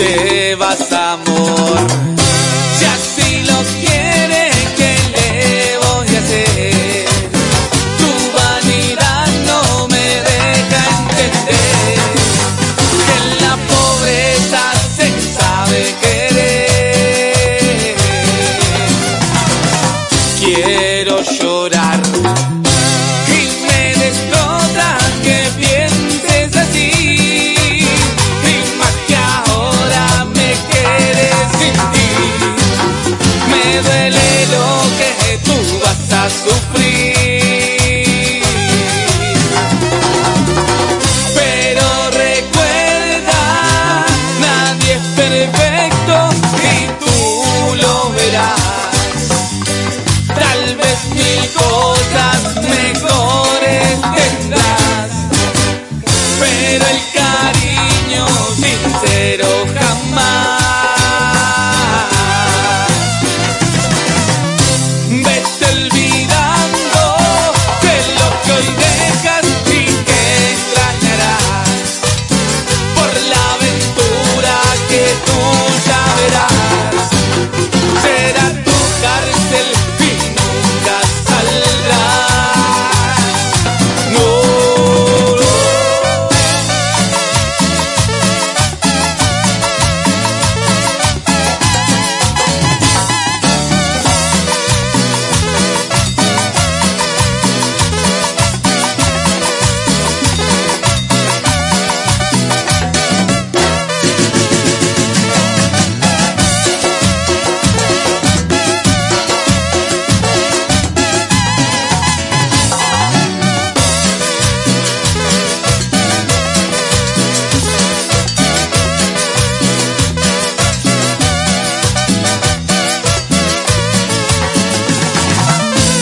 te vas, amor. Si así los quiere, ¿qué le voy a hacer? Tu vanidad no me deja entender que en la pobreza se sabe querer. Quiero llorar.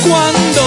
cuando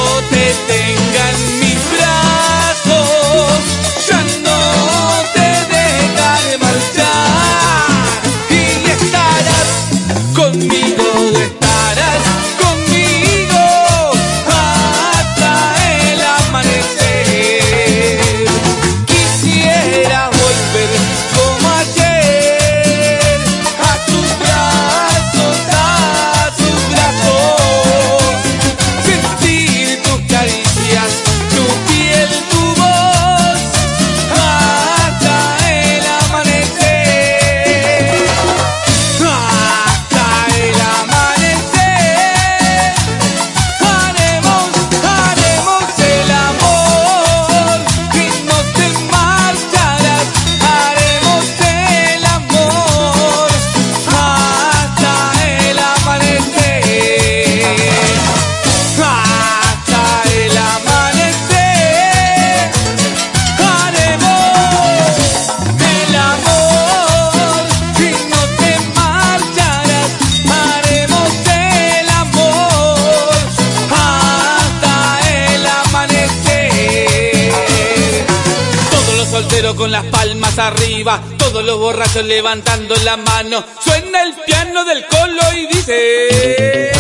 pero con las palmas arriba, todos los borrachos levantando la mano. Suena el piano del colo y dice...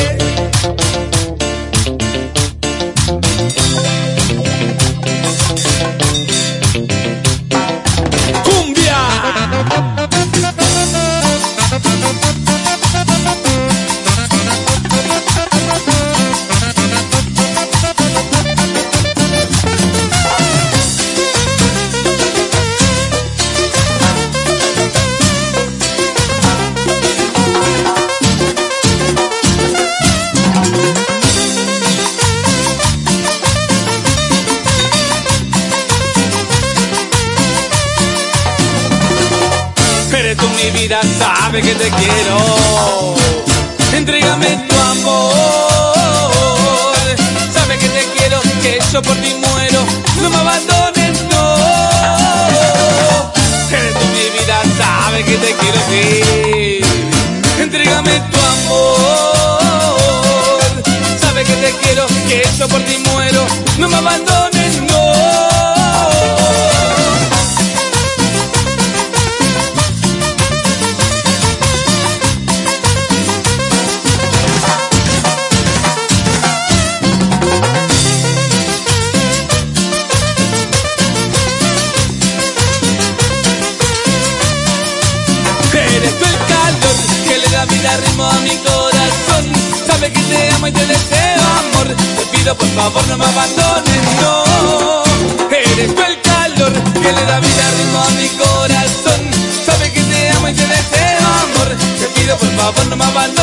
vida sabe que te quiero. Entrégame tu amor, sabe que te quiero, que yo por ti muero. No me abandones, no. Eres tú mi vida, sabe que te quiero, sí. Entrégame tu amor, sabe que te quiero, que yo por ti muero. No me abandones, no. te deseo amor. Te pido por favor no me abandones, no. Eres tú el calor que le da vida ritmo a mi corazón. Sabe que te amo y te deseo amor. Te pido por favor no me abandones.